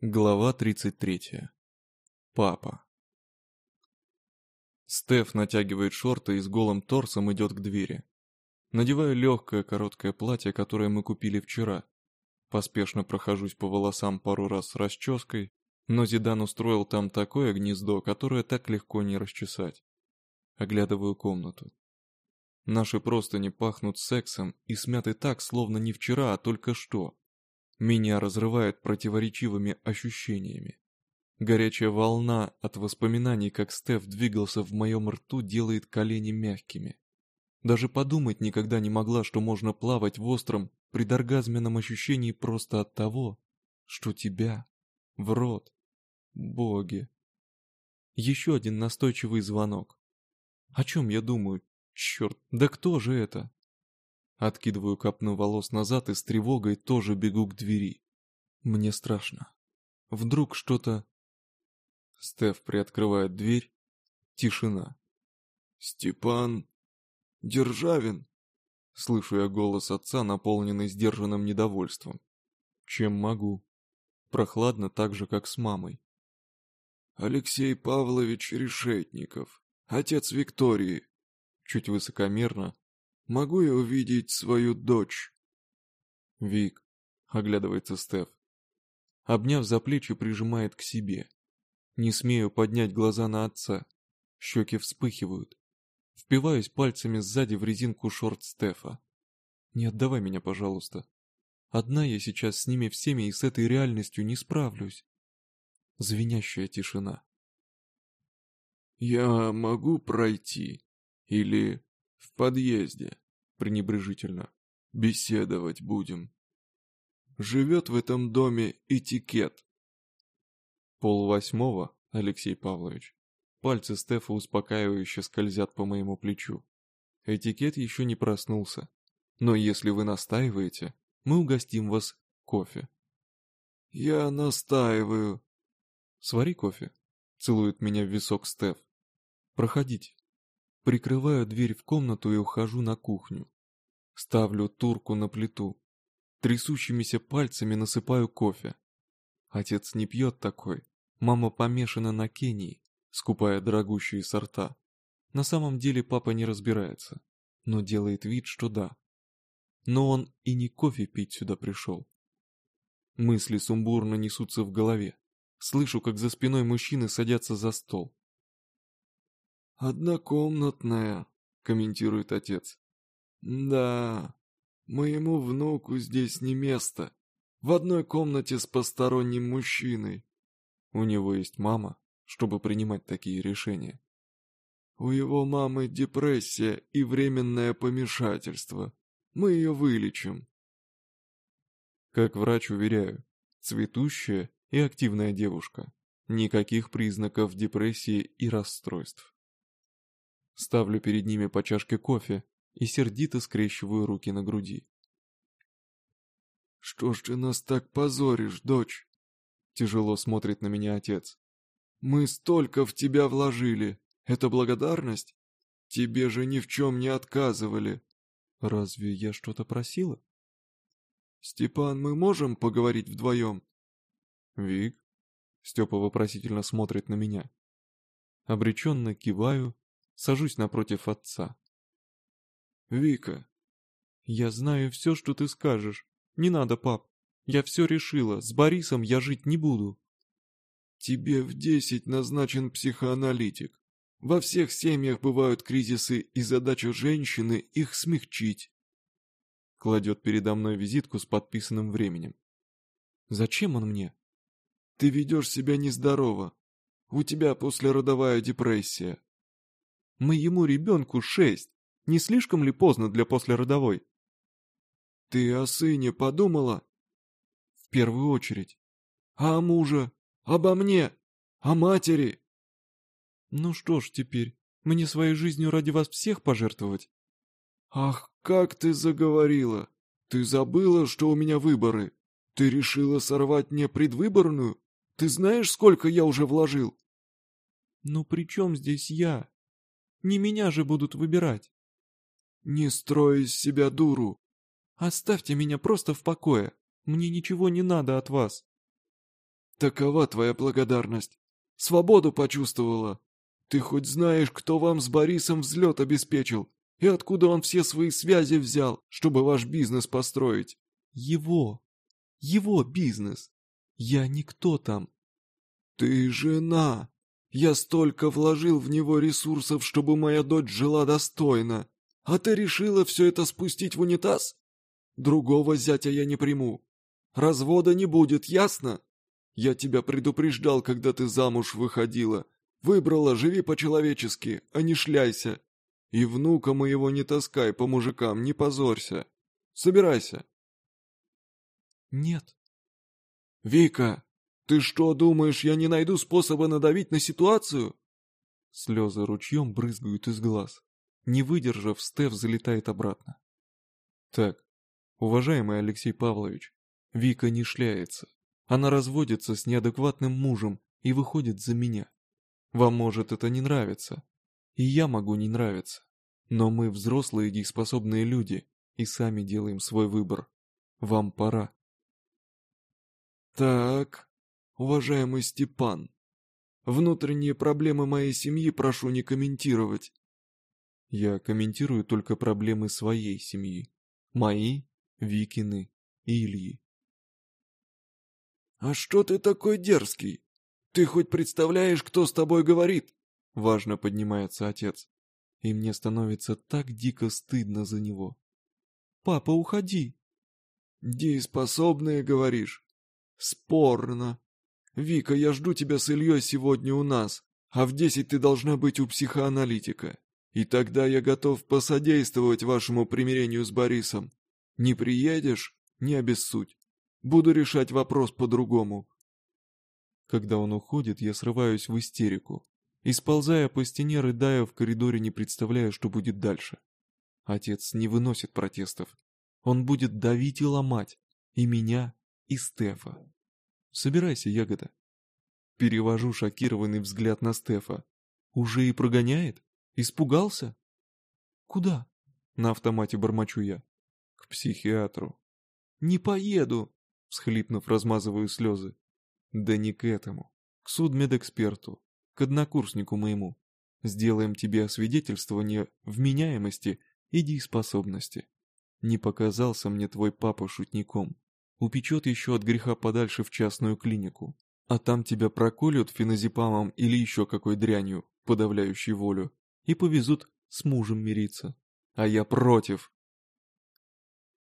Глава 33. Папа. Стеф натягивает шорты и с голым торсом идет к двери. Надеваю легкое короткое платье, которое мы купили вчера. Поспешно прохожусь по волосам пару раз с расческой, но Зидан устроил там такое гнездо, которое так легко не расчесать. Оглядываю комнату. Наши простыни пахнут сексом и смяты так, словно не вчера, а только что. Меня разрывает противоречивыми ощущениями. Горячая волна от воспоминаний, как Стеф двигался в моем рту, делает колени мягкими. Даже подумать никогда не могла, что можно плавать в остром, предоргазменном ощущении просто от того, что тебя в рот. Боги. Еще один настойчивый звонок. О чем я думаю? Черт, да кто же это? Откидываю копну волос назад и с тревогой тоже бегу к двери. Мне страшно. Вдруг что-то... Стеф приоткрывает дверь. Тишина. «Степан... Державин!» Слышу я голос отца, наполненный сдержанным недовольством. Чем могу? Прохладно так же, как с мамой. «Алексей Павлович Решетников, отец Виктории», чуть высокомерно, Могу я увидеть свою дочь?» «Вик», — оглядывается Стеф. Обняв за плечи, прижимает к себе. Не смею поднять глаза на отца. Щеки вспыхивают. Впиваюсь пальцами сзади в резинку шорт Стефа. «Не отдавай меня, пожалуйста. Одна я сейчас с ними всеми и с этой реальностью не справлюсь». Звенящая тишина. «Я могу пройти? Или в подъезде, пренебрежительно. Беседовать будем. Живет в этом доме этикет. Пол восьмого, Алексей Павлович. Пальцы Стефа успокаивающе скользят по моему плечу. Этикет еще не проснулся. Но если вы настаиваете, мы угостим вас кофе. Я настаиваю. Свари кофе. Целует меня в висок Стеф. Проходите. Прикрываю дверь в комнату и ухожу на кухню. Ставлю турку на плиту. Трясущимися пальцами насыпаю кофе. Отец не пьет такой. Мама помешана на Кении, скупая дорогущие сорта. На самом деле папа не разбирается, но делает вид, что да. Но он и не кофе пить сюда пришел. Мысли сумбурно несутся в голове. Слышу, как за спиной мужчины садятся за стол. «Однокомнатная», — комментирует отец. «Да, моему внуку здесь не место. В одной комнате с посторонним мужчиной». У него есть мама, чтобы принимать такие решения. У его мамы депрессия и временное помешательство. Мы ее вылечим. Как врач уверяю, цветущая и активная девушка. Никаких признаков депрессии и расстройств. Ставлю перед ними по чашке кофе и сердито скрещиваю руки на груди. «Что ж ты нас так позоришь, дочь?» Тяжело смотрит на меня отец. «Мы столько в тебя вложили. Это благодарность? Тебе же ни в чем не отказывали». «Разве я что-то просила?» «Степан, мы можем поговорить вдвоем?» «Вик?» Степа вопросительно смотрит на меня. Обреченно киваю Сажусь напротив отца. «Вика!» «Я знаю все, что ты скажешь. Не надо, пап. Я все решила. С Борисом я жить не буду». «Тебе в десять назначен психоаналитик. Во всех семьях бывают кризисы, и задача женщины — их смягчить». Кладет передо мной визитку с подписанным временем. «Зачем он мне?» «Ты ведешь себя нездорово. У тебя послеродовая депрессия. Моему ребенку шесть. Не слишком ли поздно для послеродовой? Ты о сыне подумала? В первую очередь. А о муже? Обо мне? О матери? Ну что ж теперь, мне своей жизнью ради вас всех пожертвовать? Ах, как ты заговорила! Ты забыла, что у меня выборы? Ты решила сорвать мне предвыборную? Ты знаешь, сколько я уже вложил? Ну при чем здесь я? Не меня же будут выбирать. Не строй из себя дуру. Оставьте меня просто в покое. Мне ничего не надо от вас. Такова твоя благодарность. Свободу почувствовала. Ты хоть знаешь, кто вам с Борисом взлет обеспечил? И откуда он все свои связи взял, чтобы ваш бизнес построить? Его. Его бизнес. Я никто там. Ты жена. Я столько вложил в него ресурсов, чтобы моя дочь жила достойно. А ты решила все это спустить в унитаз? Другого зятя я не приму. Развода не будет, ясно? Я тебя предупреждал, когда ты замуж выходила. Выбрала, живи по-человечески, а не шляйся. И внука моего не таскай по мужикам, не позорься. Собирайся. Нет. Вика, ты что, думаешь, я не найду способа надавить на ситуацию? Слезы ручьем брызгают из глаз. Не выдержав, Стеф залетает обратно. Так, уважаемый Алексей Павлович, Вика не шляется. Она разводится с неадекватным мужем и выходит за меня. Вам может это не нравиться. И я могу не нравиться. Но мы взрослые дееспособные люди и сами делаем свой выбор. Вам пора. Так, уважаемый Степан, внутренние проблемы моей семьи прошу не комментировать. Я комментирую только проблемы своей семьи. Мои, Викины и Ильи. «А что ты такой дерзкий? Ты хоть представляешь, кто с тобой говорит?» Важно поднимается отец. И мне становится так дико стыдно за него. «Папа, уходи!» «Дееспособные, говоришь?» «Спорно. Вика, я жду тебя с Ильей сегодня у нас, а в десять ты должна быть у психоаналитика. И тогда я готов посодействовать вашему примирению с Борисом. Не приедешь — не обессудь. Буду решать вопрос по-другому. Когда он уходит, я срываюсь в истерику. И сползая по стене, рыдаю в коридоре, не представляя, что будет дальше. Отец не выносит протестов. Он будет давить и ломать. И меня, и Стефа. Собирайся, ягода. Перевожу шокированный взгляд на Стефа. Уже и прогоняет? Испугался? Куда? На автомате бормочу я. К психиатру. Не поеду, всхлипнув, размазываю слезы. Да не к этому. К судмедэксперту. К однокурснику моему. Сделаем тебе освидетельствование вменяемости и дееспособности. Не показался мне твой папа шутником. Упечет еще от греха подальше в частную клинику. А там тебя проколют феназепамом или еще какой дрянью, подавляющей волю, и повезут с мужем мириться. А я против.